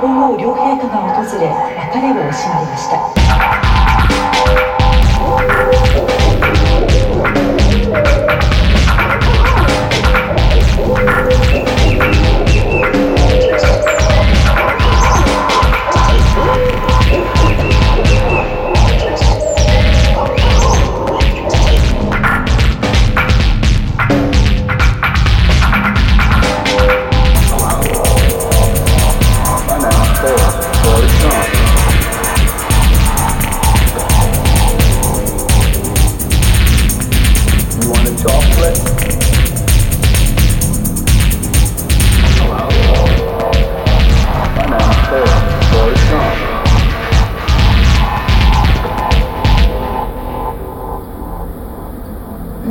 皇后両陛下が訪れ別れを惜しまれました。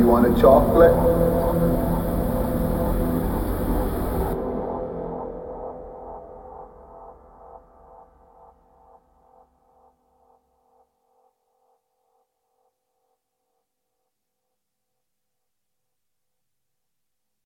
You want a chocolate?